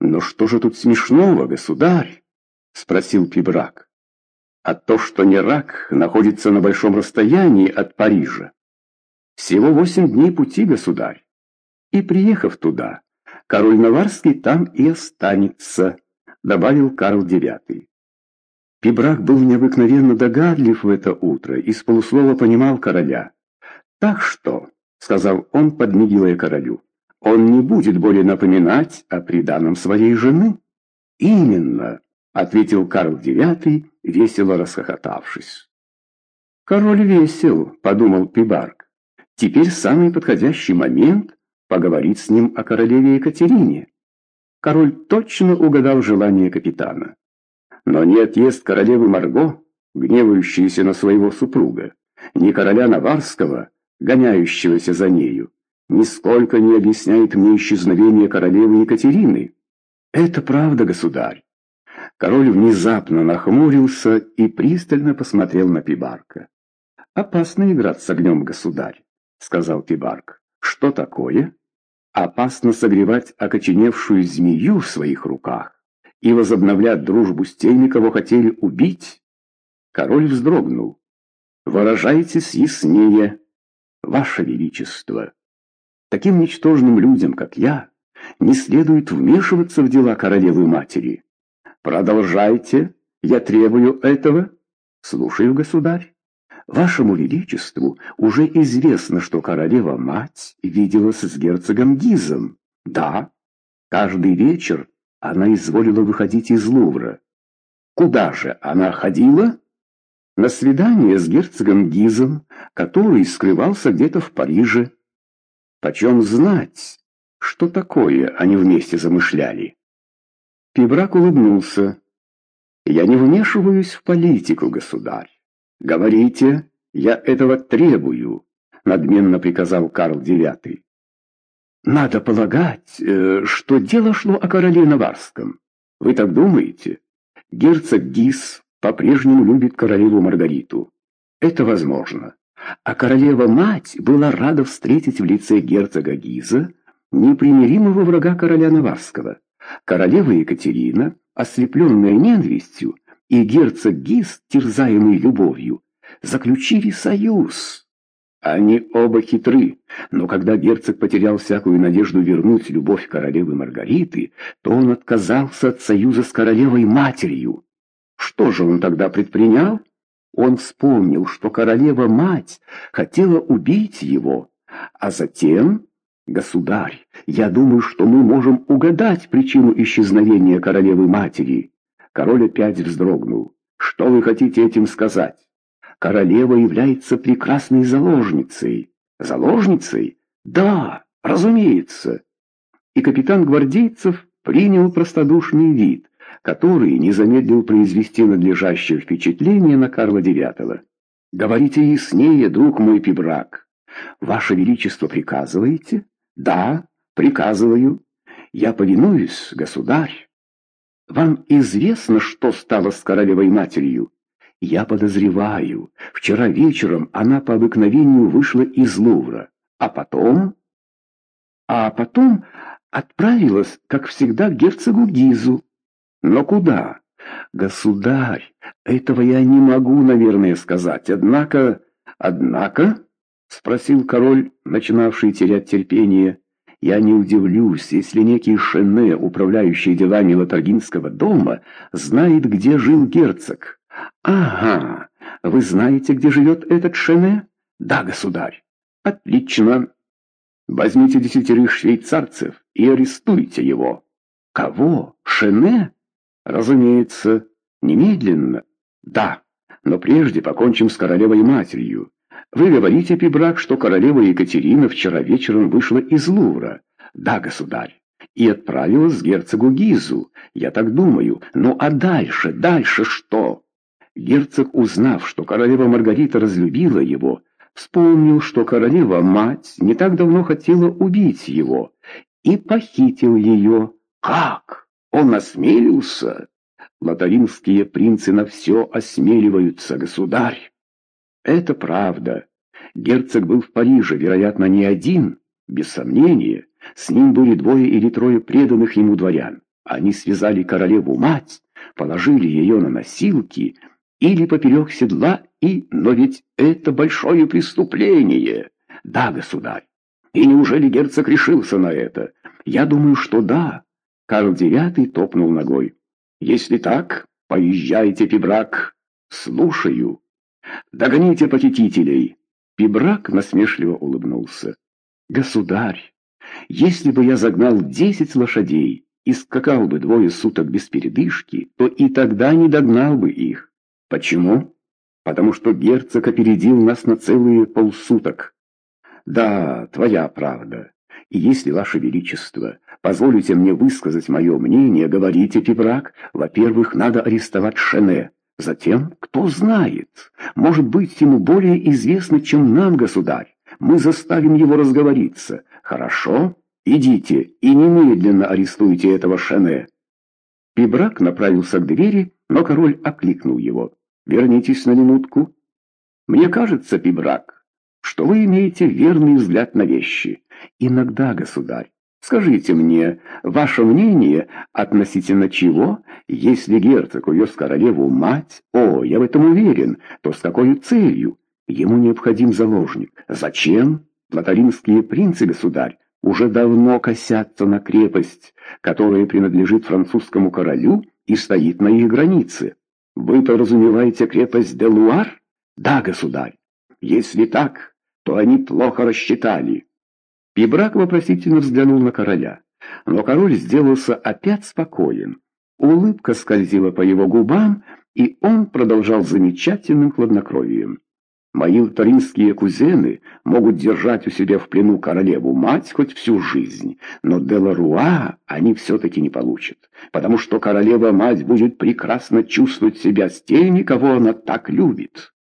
«Но что же тут смешного, государь?» — спросил Пибрак. «А то, что Нерак находится на большом расстоянии от Парижа. Всего восемь дней пути, государь. И, приехав туда, король Наварский там и останется», — добавил Карл IX. Пибрак был необыкновенно догадлив в это утро и с полуслова понимал короля. «Так что», — сказал он, подмигивая королю, — «он не будет более напоминать о приданом своей жены». «Именно», — ответил Карл IX, весело расхохотавшись. «Король весел», — подумал Пибарк. «Теперь самый подходящий момент поговорить с ним о королеве Екатерине». Король точно угадал желание капитана. Но не отъезд королевы Марго, гневающейся на своего супруга, ни короля Наварского, гоняющегося за нею, нисколько не объясняет мне исчезновение королевы Екатерины. Это правда, государь. Король внезапно нахмурился и пристально посмотрел на Пибарка. «Опасно играть с огнем, государь», — сказал Пибарк. «Что такое?» «Опасно согревать окоченевшую змею в своих руках и возобновлять дружбу с теми, кого хотели убить?» Король вздрогнул. «Выражайтесь яснее, Ваше Величество. Таким ничтожным людям, как я, не следует вмешиваться в дела королевы-матери. Продолжайте, я требую этого. Слушаю, государь. Вашему Величеству уже известно, что королева-мать виделась с герцогом Гизом. Да, каждый вечер она изволила выходить из Лувра. Куда же она ходила? На свидание с герцогом Гизом, который скрывался где-то в Париже. Почем знать, что такое они вместе замышляли? Пибрак улыбнулся. «Я не вмешиваюсь в политику, государь. Говорите, я этого требую», — надменно приказал Карл IX. Надо полагать, э, что дело шло о короле Наварском. Вы так думаете? Герцог Гис по-прежнему любит королеву Маргариту. Это возможно. А королева-мать была рада встретить в лице герцога Гиза непримиримого врага короля Наварского. Королева Екатерина, ослепленная ненавистью, и герцог Гиз, терзаемый любовью, заключили союз. Они оба хитры, но когда герцог потерял всякую надежду вернуть любовь королевы Маргариты, то он отказался от союза с королевой-матерью. Что же он тогда предпринял? Он вспомнил, что королева-мать хотела убить его, а затем... «Государь, я думаю, что мы можем угадать причину исчезновения королевы-матери». Король опять вздрогнул. «Что вы хотите этим сказать?» королева является прекрасной заложницей. Заложницей? Да, разумеется. И капитан гвардейцев принял простодушный вид, который не замедлил произвести надлежащее впечатление на Карла IX. «Говорите яснее, друг мой Пибрак. Ваше Величество приказываете?» «Да, приказываю. Я повинуюсь, государь. Вам известно, что стало с королевой-матерью?» Я подозреваю, вчера вечером она по обыкновению вышла из Лувра, а потом... А потом отправилась, как всегда, к герцогу Гизу. Но куда? Государь, этого я не могу, наверное, сказать. Однако... Однако... Спросил король, начинавший терять терпение. Я не удивлюсь, если некий Шене, управляющий делами Латаргинского дома, знает, где жил герцог. «Ага, вы знаете, где живет этот Шене?» «Да, государь». «Отлично. Возьмите десятерых швейцарцев и арестуйте его». «Кого? Шене?» «Разумеется. Немедленно». «Да, но прежде покончим с королевой-матерью. Вы говорите, Пибрак, что королева Екатерина вчера вечером вышла из Лувра». «Да, государь» и отправилась к герцогу Гизу. Я так думаю. Ну а дальше, дальше что? Герцог, узнав, что королева Маргарита разлюбила его, вспомнил, что королева-мать не так давно хотела убить его, и похитил ее. Как? Он осмелился? Лотаринские принцы на все осмеливаются, государь. Это правда. Герцог был в Париже, вероятно, не один, без сомнения. С ним были двое или трое преданных ему дворян. Они связали королеву-мать, положили ее на носилки или поперек седла, и... Но ведь это большое преступление. Да, государь. И неужели герцог решился на это? Я думаю, что да. Карл Девятый топнул ногой. Если так, поезжайте, Пибрак. Слушаю. Догоните похитителей. Пибрак насмешливо улыбнулся. Государь, если бы я загнал десять лошадей и скакал бы двое суток без передышки, то и тогда не догнал бы их. Почему? Потому что герцог опередил нас на целые полсуток. Да, твоя правда. Если, Ваше Величество, позволите мне высказать мое мнение, говорите, Пибрак, во-первых, надо арестовать Шене. Затем, кто знает, может быть, ему более известно, чем нам, государь. Мы заставим его разговориться. Хорошо? Идите и немедленно арестуйте этого Шене. Пибрак направился к двери, но король окликнул его. «Вернитесь на минутку». «Мне кажется, Пибрак, что вы имеете верный взгляд на вещи. Иногда, государь, скажите мне, ваше мнение относительно чего, если герцог увез королеву мать, о, я в этом уверен, то с какой целью? Ему необходим заложник. Зачем? Лотаринские принцы, государь, уже давно косятся на крепость, которая принадлежит французскому королю и стоит на их границе. Вы подразумеваете крепость Делуар? Да, государь. Если так, то они плохо рассчитали. Пибрак вопросительно взглянул на короля, но король сделался опять спокоен. Улыбка скользила по его губам, и он продолжал замечательным хладнокровием. Мои лотаринские кузены могут держать у себя в плену королеву-мать хоть всю жизнь, но Деларуа они все-таки не получат, потому что королева-мать будет прекрасно чувствовать себя с теми, кого она так любит.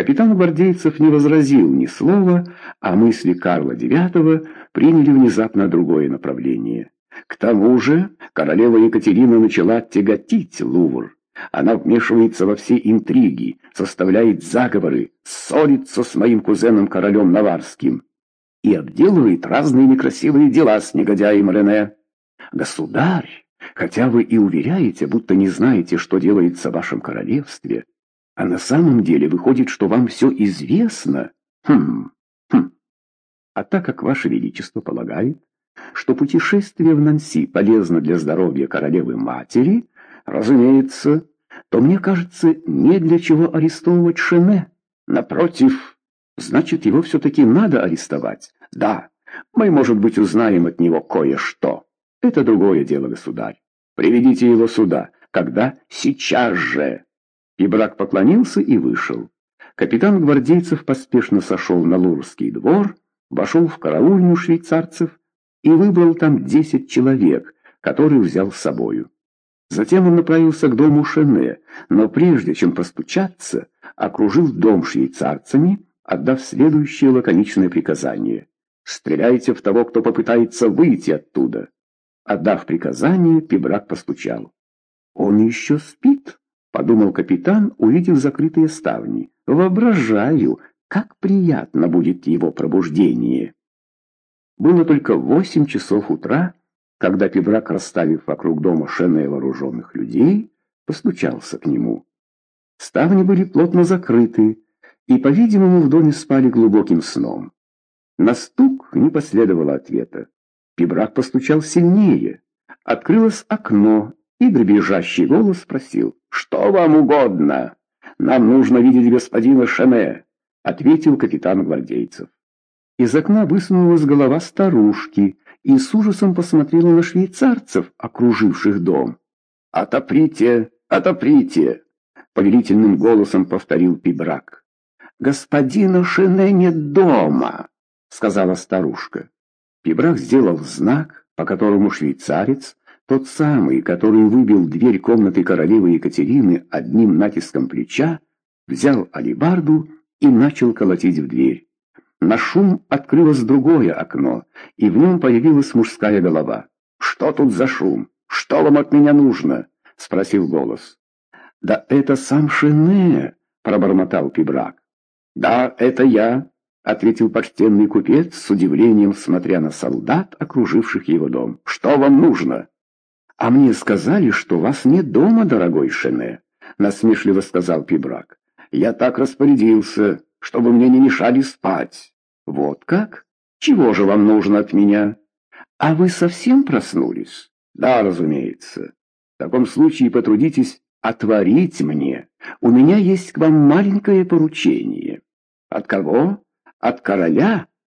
Капитан гвардейцев не возразил ни слова, а мысли Карла IX приняли внезапно другое направление. К тому же королева Екатерина начала тяготить Лувр. Она вмешивается во все интриги, составляет заговоры, ссорится с моим кузеном-королем Наварским и обделывает разные некрасивые дела с негодяем Рене. Государь, хотя вы и уверяете, будто не знаете, что делается в вашем королевстве, а на самом деле выходит, что вам все известно. Хм, хм. А так как ваше величество полагает, что путешествие в Нанси полезно для здоровья королевы-матери, разумеется, то мне кажется, не для чего арестовывать Шене. Напротив, значит, его все-таки надо арестовать. Да, мы, может быть, узнаем от него кое-что. Это другое дело, государь. Приведите его сюда. Когда? Сейчас же. И брак поклонился и вышел. Капитан гвардейцев поспешно сошел на Лурский двор, вошел в караульню швейцарцев и выбрал там десять человек, которые взял с собою. Затем он направился к дому Шене, но прежде чем постучаться, окружил дом швейцарцами, отдав следующее лаконичное приказание. «Стреляйте в того, кто попытается выйти оттуда». Отдав приказание, Пибрак постучал. «Он еще спит?» — подумал капитан, увидев закрытые ставни. «Воображаю, как приятно будет его пробуждение». Было только восемь часов утра, когда Пибрак, расставив вокруг дома шены вооруженных людей, постучался к нему. Ставни были плотно закрыты, и, по-видимому, в доме спали глубоким сном. На стук не последовало ответа. Пибрак постучал сильнее. Открылось окно, и дребезжащий голос спросил, «Что вам угодно? Нам нужно видеть господина Шене», — ответил капитан гвардейцев. Из окна высунулась голова старушки, и с ужасом посмотрела на швейцарцев, окруживших дом. «Отоприте! Отоприте!» — повелительным голосом повторил Пибрак. «Господина Шене нет дома!» — сказала старушка. Пибрак сделал знак, по которому швейцарец, тот самый, который выбил дверь комнаты королевы Екатерины одним натиском плеча, взял алибарду и начал колотить в дверь. На шум открылось другое окно, и в нем появилась мужская голова. «Что тут за шум? Что вам от меня нужно?» — спросил голос. «Да это сам Шене!» — пробормотал Пибрак. «Да, это я», — ответил почтенный купец с удивлением, смотря на солдат, окруживших его дом. «Что вам нужно?» «А мне сказали, что вас нет дома, дорогой Шене», — насмешливо сказал Пибрак. «Я так распорядился, чтобы мне не мешали спать». «Вот как? Чего же вам нужно от меня?» «А вы совсем проснулись?» «Да, разумеется. В таком случае потрудитесь отворить мне. У меня есть к вам маленькое поручение». «От кого? От короля?»